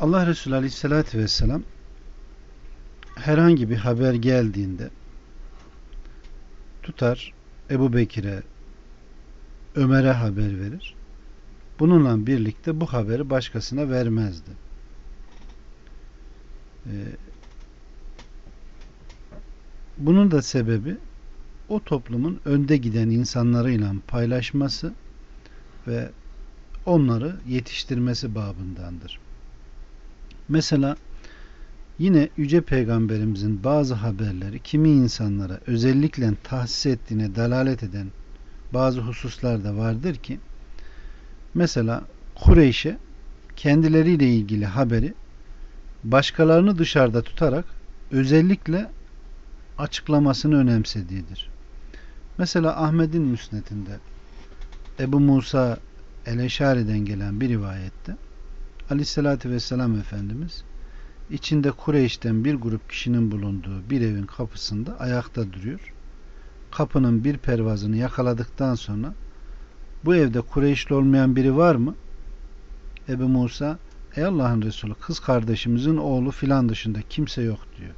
Allah Resulü Aleyhisselatü Vesselam herhangi bir haber geldiğinde tutar Ebu Bekir'e Ömer'e haber verir. Bununla birlikte bu haberi başkasına vermezdi. Ee, bunun da sebebi o toplumun önde giden insanlarıyla paylaşması ve onları yetiştirmesi babındandır. Mesela yine Yüce Peygamberimizin bazı haberleri kimi insanlara özellikle tahsis ettiğine dalalet eden bazı hususlar da vardır ki mesela Kureyş'e kendileriyle ilgili haberi başkalarını dışarıda tutarak özellikle açıklamasını önemsediğidir. Mesela Ahmet'in müsnetinde Ebu Musa Eleşari'den gelen bir rivayette Aleyhisselatü Vesselam Efendimiz içinde Kureyş'ten bir grup kişinin bulunduğu bir evin kapısında ayakta duruyor. Kapının bir pervazını yakaladıktan sonra bu evde Kureyşli olmayan biri var mı? Ebu Musa Ey Allah'ın Resulü kız kardeşimizin oğlu filan dışında kimse yok diyor.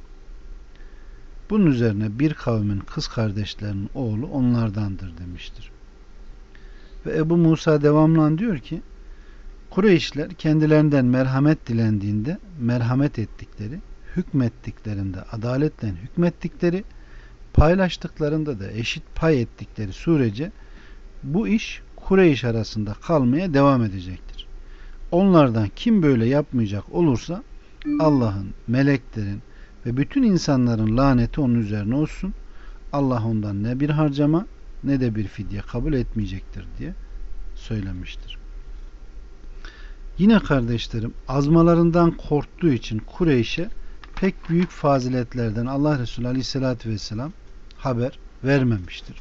Bunun üzerine bir kavmin kız kardeşlerinin oğlu onlardandır demiştir. Ve Ebu Musa devamlan diyor ki Kureyşler kendilerinden merhamet dilendiğinde merhamet ettikleri, hükmettiklerinde adaletle hükmettikleri, paylaştıklarında da eşit pay ettikleri sürece bu iş Kureyş arasında kalmaya devam edecektir. Onlardan kim böyle yapmayacak olursa Allah'ın, meleklerin ve bütün insanların laneti onun üzerine olsun. Allah ondan ne bir harcama ne de bir fidye kabul etmeyecektir diye söylemiştir. Yine kardeşlerim azmalarından korktuğu için Kureyş'e pek büyük faziletlerden Allah Resulü Aleyhisselatü Vesselam haber vermemiştir.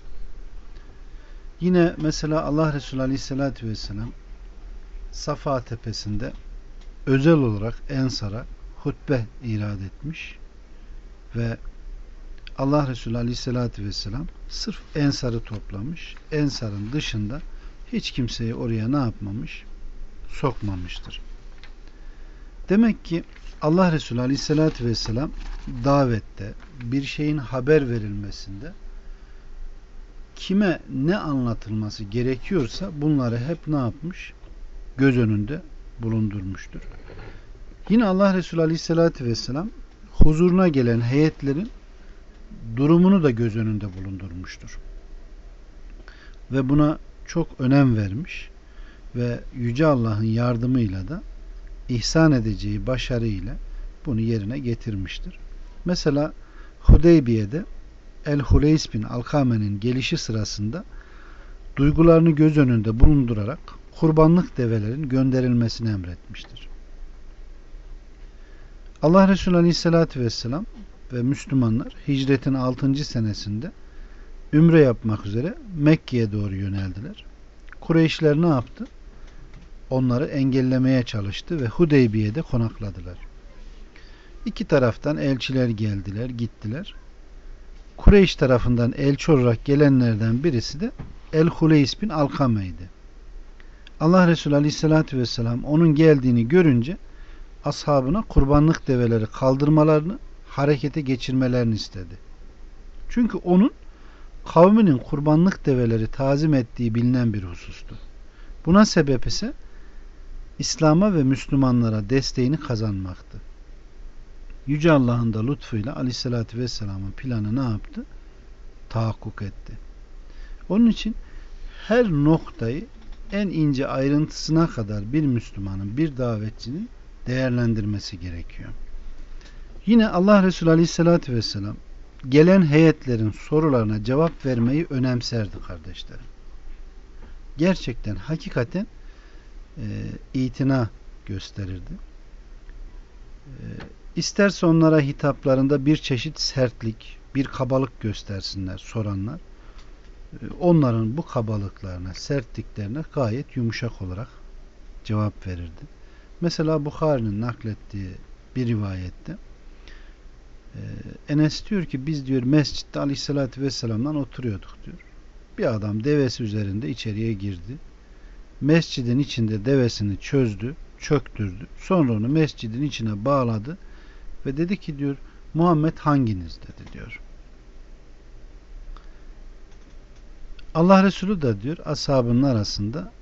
Yine mesela Allah Resulü Aleyhisselatü Vesselam Safa tepesinde özel olarak Ensar'a hutbe irad etmiş ve Allah Resulü Aleyhisselatü Vesselam sırf Ensar'ı toplamış. Ensar'ın dışında hiç kimseyi oraya ne yapmamış? Sokmamıştır. Demek ki Allah Resulü Aleyhisselatü Vesselam davette bir şeyin haber verilmesinde kime ne anlatılması gerekiyorsa bunları hep ne yapmış? Göz önünde bulundurmuştur. Yine Allah Resulü Aleyhisselatü Vesselam huzuruna gelen heyetlerin durumunu da göz önünde bulundurmuştur. Ve buna çok önem vermiş ve Yüce Allah'ın yardımıyla da ihsan edeceği başarıyla bunu yerine getirmiştir. Mesela Hudeybiye'de El Huleys bin Alkame'nin gelişi sırasında duygularını göz önünde bulundurarak kurbanlık develerin gönderilmesini emretmiştir. Allah Resulü Aleyhisselatü Vesselam ve Müslümanlar hicretin 6. senesinde ümre yapmak üzere Mekke'ye doğru yöneldiler. Kureyşler ne yaptı? Onları engellemeye çalıştı ve Hudeybiye'de konakladılar. İki taraftan elçiler geldiler, gittiler. Kureyş tarafından elçi olarak gelenlerden birisi de El-Huleys bin Alkame'ydi. Allah Resulü Aleyhisselatü Vesselam onun geldiğini görünce ashabına kurbanlık develeri kaldırmalarını harekete geçirmelerini istedi. Çünkü onun kavminin kurbanlık develeri tazim ettiği bilinen bir husustu. Buna sebep ise İslam'a ve Müslümanlara desteğini kazanmaktı. Yüce Allah'ın da lütfuyla Aleyhisselatü Vesselam'ın planı ne yaptı? Tahakkuk etti. Onun için her noktayı en ince ayrıntısına kadar bir Müslümanın, bir davetçinin değerlendirmesi gerekiyor. Yine Allah Resulü Aleyhisselatü Vesselam gelen heyetlerin sorularına cevap vermeyi önemserdi kardeşlerim. Gerçekten hakikaten e, itina gösterirdi. E, isterse onlara hitaplarında bir çeşit sertlik, bir kabalık göstersinler soranlar. E, onların bu kabalıklarına, sertliklerine gayet yumuşak olarak cevap verirdi. Mesela Bukhari'nin naklettiği bir rivayette e, Enes diyor ki biz diyor mescitte aleyhissalatü vesselam'dan oturuyorduk diyor. Bir adam devesi üzerinde içeriye girdi. Mescidin içinde devesini çözdü. çöktürdü. Sonra onu mescidin içine bağladı ve dedi ki diyor Muhammed hanginiz dedi diyor. Allah Resulü de diyor ashabının arasında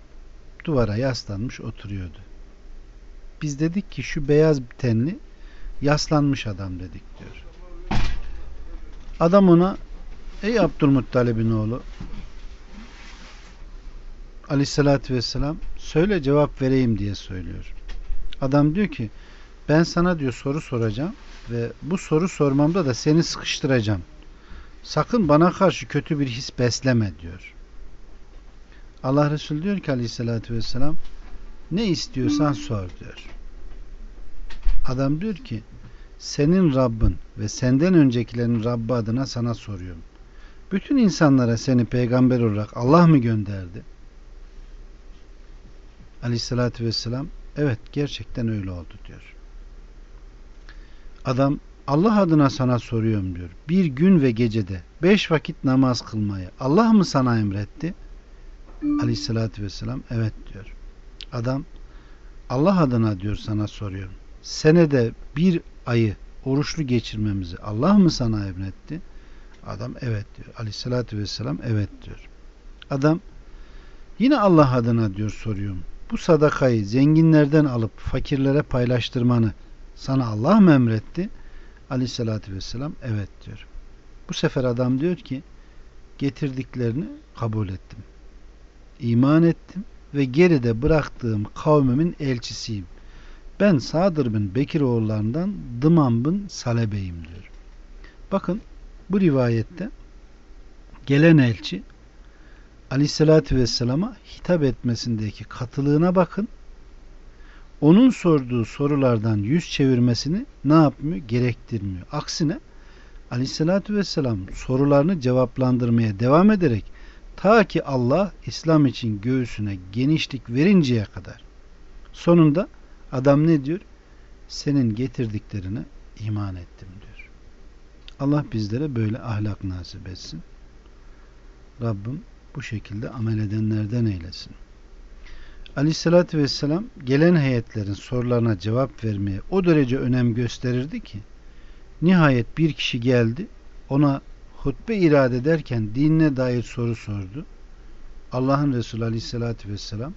duvara yaslanmış oturuyordu. Biz dedik ki şu beyaz tenli yaslanmış adam dedik diyor. Adam ona ey Abdülmuttalib'in oğlu aleyhissalatü vesselam söyle cevap vereyim diye söylüyor. Adam diyor ki ben sana diyor soru soracağım ve bu soru sormamda da seni sıkıştıracağım. Sakın bana karşı kötü bir his besleme diyor. Allah Resulü diyor ki aleyhissalatü vesselam ne istiyorsan sor diyor. Adam diyor ki senin Rabbin ve senden öncekilerin Rabbi adına sana soruyorum. Bütün insanlara seni peygamber olarak Allah mı gönderdi? Aleyhissalatü vesselam evet gerçekten öyle oldu diyor. Adam Allah adına sana soruyorum diyor. Bir gün ve gecede beş vakit namaz kılmayı Allah mı sana emretti? Aleyhissalatü vesselam evet diyor. Adam Allah adına diyor sana soruyorum. Senede bir ayı oruçlu geçirmemizi Allah mı sana emretti? Adam evet diyor. Aleyhissalatü vesselam evet diyor. Adam yine Allah adına diyor soruyorum. Bu sadakayı zenginlerden alıp fakirlere paylaştırmanı sana Allah mı emretti? Aleyhissalatü vesselam evet diyor. Bu sefer adam diyor ki getirdiklerini kabul ettim. İman ettim ve geride bıraktığım kavmimin elçisiyim. Ben Sadır bin Bekir oğullarından Dıman bin Salebeyim diyor. Bakın bu rivayette gelen elçi Aleyhisselatü Vesselam'a hitap etmesindeki katılığına bakın. Onun sorduğu sorulardan yüz çevirmesini ne yapmıyor? Gerektirmiyor. Aksine Aleyhisselatü Vesselam sorularını cevaplandırmaya devam ederek ta ki Allah İslam için göğsüne genişlik verinceye kadar sonunda adam ne diyor? Senin getirdiklerine iman ettim diyor. Allah bizlere böyle ahlak nasip etsin. Rabbim bu şekilde amel edenlerden eylesin. Aleyhissalatü vesselam gelen heyetlerin sorularına cevap vermeye o derece önem gösterirdi ki nihayet bir kişi geldi ona hutbe irade ederken dinine dair soru sordu. Allah'ın Resulü Aleyhisselatü Vesselam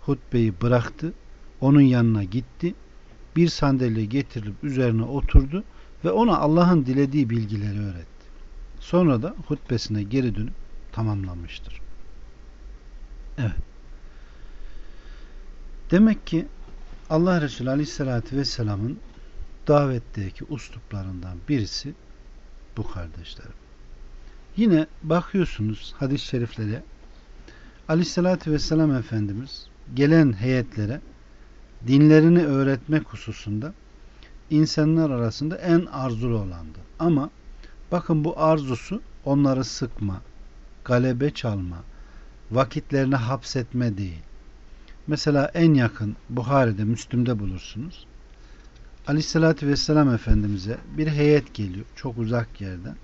hutbeyi bıraktı. Onun yanına gitti. Bir sandalye getirilip üzerine oturdu ve ona Allah'ın dilediği bilgileri öğretti. Sonra da hutbesine geri dönüp tamamlamıştır. Evet. Demek ki Allah Resulü Aleyhisselatü Vesselam'ın davetteki usluplarından birisi bu kardeşlerim. Yine bakıyorsunuz hadis-i şeriflere Aleyhisselatü Vesselam Efendimiz gelen heyetlere dinlerini öğretmek hususunda insanlar arasında en arzulu olandı. Ama bakın bu arzusu onları sıkma, galebe çalma, vakitlerini hapsetme değil. Mesela en yakın Buhari'de, Müslüm'de bulursunuz. Aleyhissalatü Vesselam Efendimiz'e bir heyet geliyor. Çok uzak yerden.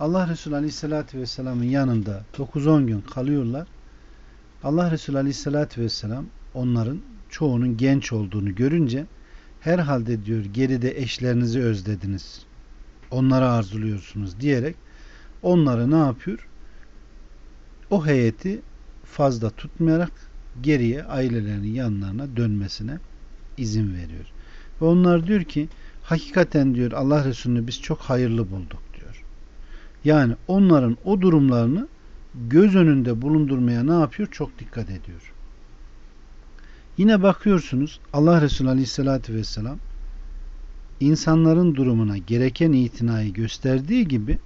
Allah Resulü Aleyhisselatü Vesselam'ın yanında 9-10 gün kalıyorlar. Allah Resulü Aleyhisselatü Vesselam onların çoğunun genç olduğunu görünce herhalde diyor geride eşlerinizi özlediniz. Onları arzuluyorsunuz diyerek onları ne yapıyor? O heyeti fazla tutmayarak geriye ailelerinin yanlarına dönmesine izin veriyor. Ve onlar diyor ki hakikaten diyor Allah Resulü'nü biz çok hayırlı bulduk diyor. Yani onların o durumlarını göz önünde bulundurmaya ne yapıyor? Çok dikkat ediyor. Yine bakıyorsunuz Allah Resulü Aleyhisselatü Vesselam insanların durumuna gereken itinayı gösterdiği gibi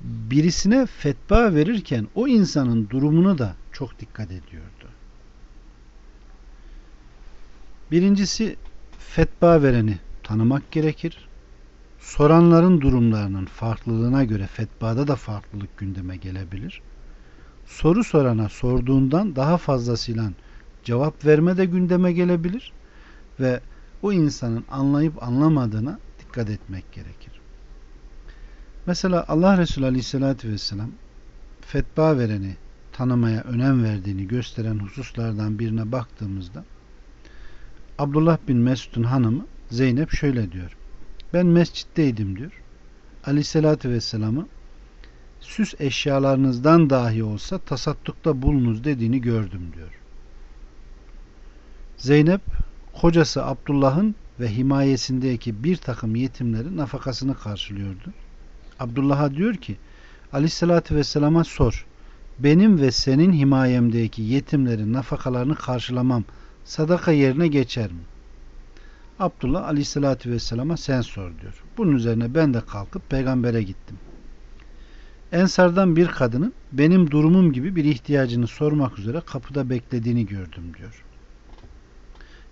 birisine fetva verirken o insanın durumunu da çok dikkat ediyordu. Birincisi fetva vereni tanımak gerekir. Soranların durumlarının farklılığına göre fetvada da farklılık gündeme gelebilir. Soru sorana sorduğundan daha fazlasıyla cevap verme de gündeme gelebilir ve o insanın anlayıp anlamadığına dikkat etmek gerekir. Mesela Allah Resulü Aleyhisselatü Vesselam fetva vereni tanımaya önem verdiğini gösteren hususlardan birine baktığımızda Abdullah bin Mesud'un hanımı Zeynep şöyle diyor. Ben mescitteydim diyor. Aleyhissalatü Vesselam'ı süs eşyalarınızdan dahi olsa tasattukta bulunuz dediğini gördüm diyor. Zeynep kocası Abdullah'ın ve himayesindeki bir takım yetimlerin nafakasını karşılıyordu. Abdullah'a diyor ki Aleyhissalatü Vesselam'a sor. Benim ve senin himayemdeki yetimlerin nafakalarını karşılamam sadaka yerine geçer mi? Abdullah Aleyhisselatü Vesselam'a sen sor diyor. Bunun üzerine ben de kalkıp peygambere gittim. Ensardan bir kadının benim durumum gibi bir ihtiyacını sormak üzere kapıda beklediğini gördüm diyor.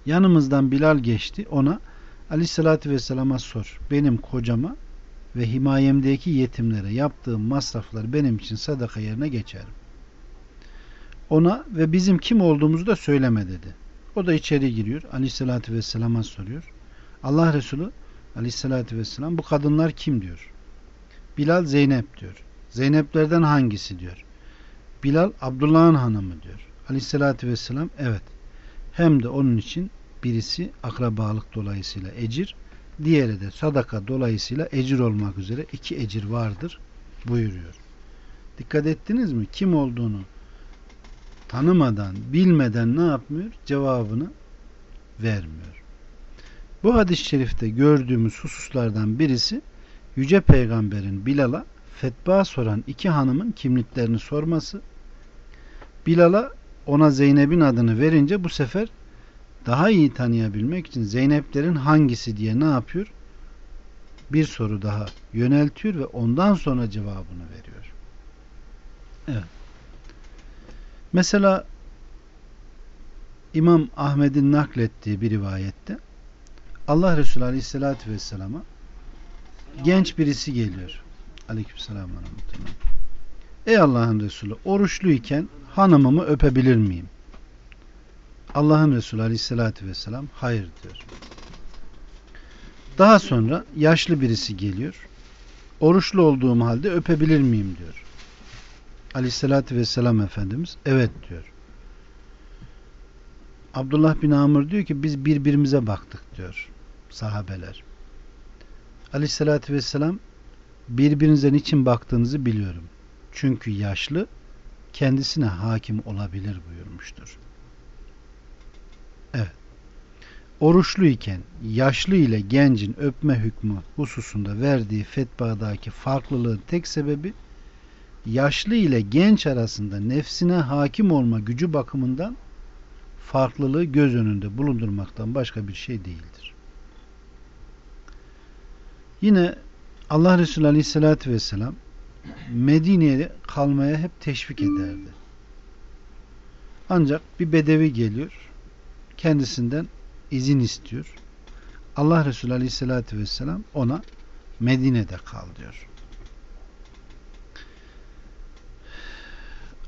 Yanımızdan Bilal geçti ona Aleyhisselatü Vesselam'a sor. Benim kocama ve himayemdeki yetimlere yaptığım masraflar benim için sadaka yerine geçerim. Ona ve bizim kim olduğumuzu da söyleme dedi. O da içeri giriyor. Aleyhissalatü Vesselam'a soruyor. Allah Resulü Aleyhissalatü Vesselam bu kadınlar kim diyor. Bilal Zeynep diyor. Zeyneplerden hangisi diyor. Bilal Abdullah'ın hanımı diyor. Aleyhissalatü Vesselam evet. Hem de onun için birisi akrabalık dolayısıyla ecir, diğeri de sadaka dolayısıyla ecir olmak üzere iki ecir vardır buyuruyor. Dikkat ettiniz mi? Kim olduğunu tanımadan, bilmeden ne yapmıyor? Cevabını vermiyor. Bu hadis-i şerifte gördüğümüz hususlardan birisi Yüce Peygamber'in Bilal'a fetva soran iki hanımın kimliklerini sorması. Bilal'a ona Zeynep'in adını verince bu sefer daha iyi tanıyabilmek için Zeynep'lerin hangisi diye ne yapıyor? Bir soru daha yöneltiyor ve ondan sonra cevabını veriyor. Evet. Mesela İmam Ahmet'in naklettiği bir rivayette Allah Resulü Aleyhisselatü Vesselam'a genç birisi geliyor. Aleykümselam Ey Allah'ın Resulü oruçluyken hanımımı öpebilir miyim? Allah'ın Resulü Aleyhisselatü Vesselam hayır diyor. Daha sonra yaşlı birisi geliyor. Oruçlu olduğum halde öpebilir miyim diyor. Aleyhissalatü vesselam Efendimiz evet diyor. Abdullah bin Amr diyor ki biz birbirimize baktık diyor sahabeler. Aleyhissalatü vesselam birbirinize niçin baktığınızı biliyorum. Çünkü yaşlı kendisine hakim olabilir buyurmuştur. Evet. Oruçlu iken yaşlı ile gencin öpme hükmü hususunda verdiği fetvadaki farklılığın tek sebebi yaşlı ile genç arasında nefsine hakim olma gücü bakımından farklılığı göz önünde bulundurmaktan başka bir şey değildir. Yine Allah Resulü Aleyhisselatü Vesselam Medine'ye kalmaya hep teşvik ederdi. Ancak bir bedevi geliyor, kendisinden izin istiyor. Allah Resulü Aleyhisselatü Vesselam ona Medine'de kal diyor.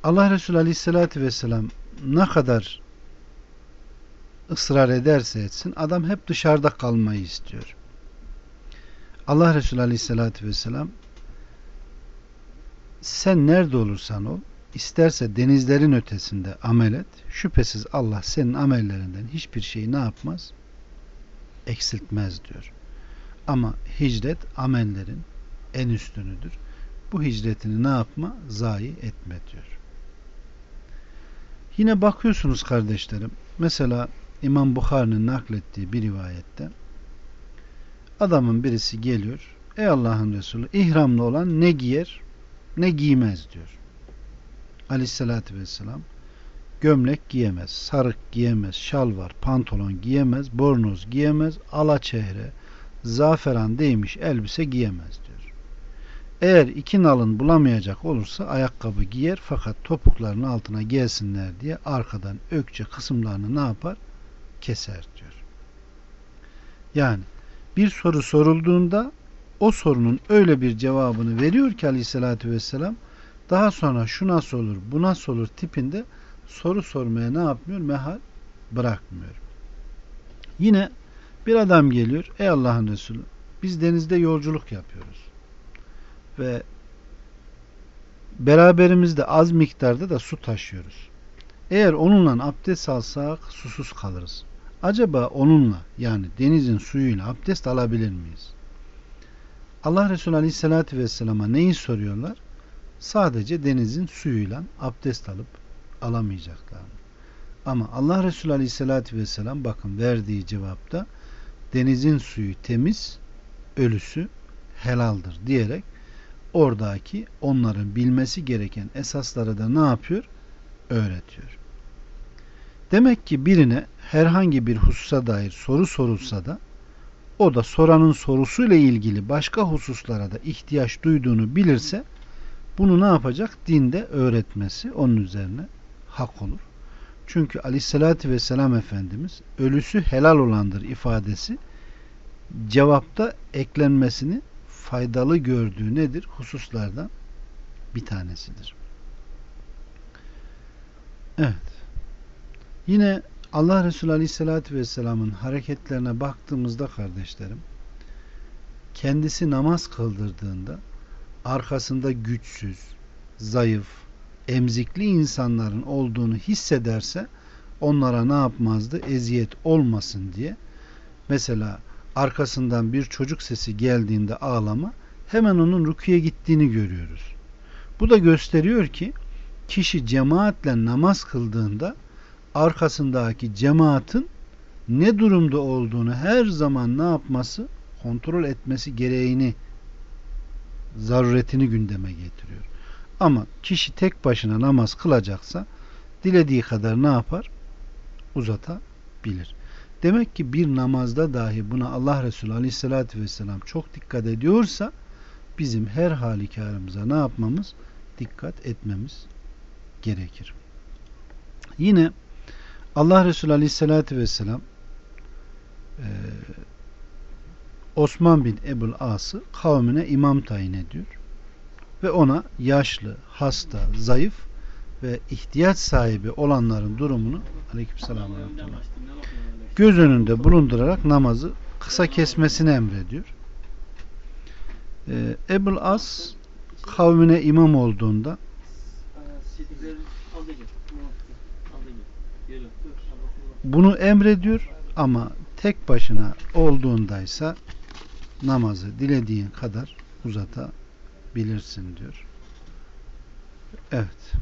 Allah Resulü Aleyhisselatü Vesselam ne kadar ısrar ederse etsin adam hep dışarıda kalmayı istiyor. Allah Resulü Aleyhisselatü Vesselam sen nerede olursan ol isterse denizlerin ötesinde amel et şüphesiz Allah senin amellerinden hiçbir şeyi ne yapmaz? eksiltmez diyor. Ama hicret amellerin en üstünüdür. Bu hicretini ne yapma? Zayi etme diyor. Yine bakıyorsunuz kardeşlerim. Mesela İmam Bukhari'nin naklettiği bir rivayette adamın birisi geliyor. Ey Allah'ın Resulü ihramlı olan ne giyer ne giymez diyor. Aleyhissalatü vesselam gömlek giyemez, sarık giyemez, şal var, pantolon giyemez, bornoz giyemez, ala çehre, zaferan değmiş elbise giyemez diyor. Eğer iki nalın bulamayacak olursa ayakkabı giyer fakat topuklarının altına gelsinler diye arkadan ökçe kısımlarını ne yapar? Keser diyor. Yani bir soru sorulduğunda o sorunun öyle bir cevabını veriyor ki aleyhissalatü vesselam daha sonra şu nasıl olur bu nasıl olur tipinde soru sormaya ne yapmıyor? Mehal bırakmıyor. Yine bir adam geliyor. Ey Allah'ın Resulü biz denizde yolculuk yapıyoruz ve beraberimizde az miktarda da su taşıyoruz. Eğer onunla abdest alsak susuz kalırız. Acaba onunla yani denizin suyuyla abdest alabilir miyiz? Allah Resulü Aleyhisselatü Vesselam'a neyi soruyorlar? Sadece denizin suyuyla abdest alıp alamayacaklar mı? Ama Allah Resulü Aleyhisselatü Vesselam bakın verdiği cevapta denizin suyu temiz, ölüsü helaldir diyerek oradaki onların bilmesi gereken esasları da ne yapıyor? Öğretiyor. Demek ki birine herhangi bir hususa dair soru sorulsa da o da soranın sorusuyla ilgili başka hususlara da ihtiyaç duyduğunu bilirse bunu ne yapacak? Dinde öğretmesi onun üzerine hak olur. Çünkü aleyhissalatü vesselam Efendimiz ölüsü helal olandır ifadesi cevapta eklenmesini faydalı gördüğü nedir? Hususlardan bir tanesidir. Evet. Yine Allah Resulü Aleyhisselatü Vesselam'ın hareketlerine baktığımızda kardeşlerim kendisi namaz kıldırdığında arkasında güçsüz, zayıf, emzikli insanların olduğunu hissederse onlara ne yapmazdı? Eziyet olmasın diye. Mesela arkasından bir çocuk sesi geldiğinde ağlama hemen onun rukiye gittiğini görüyoruz. Bu da gösteriyor ki kişi cemaatle namaz kıldığında arkasındaki cemaatin ne durumda olduğunu her zaman ne yapması? Kontrol etmesi gereğini zaruretini gündeme getiriyor. Ama kişi tek başına namaz kılacaksa dilediği kadar ne yapar? Uzatabilir. Demek ki bir namazda dahi buna Allah Resulü Aleyhisselatü Vesselam çok dikkat ediyorsa bizim her halükarımıza ne yapmamız? Dikkat etmemiz gerekir. Yine Allah Resulü Aleyhisselatü Vesselam e, Osman bin Ebul As'ı kavmine imam tayin ediyor. Ve ona yaşlı, hasta, zayıf ve ihtiyaç sahibi olanların durumunu aleykümselam göz önünde bulundurarak namazı kısa kesmesini emrediyor. Ee, Ebul As kavmine imam olduğunda bunu emrediyor ama tek başına olduğundaysa namazı dilediğin kadar uzatabilirsin diyor. Evet.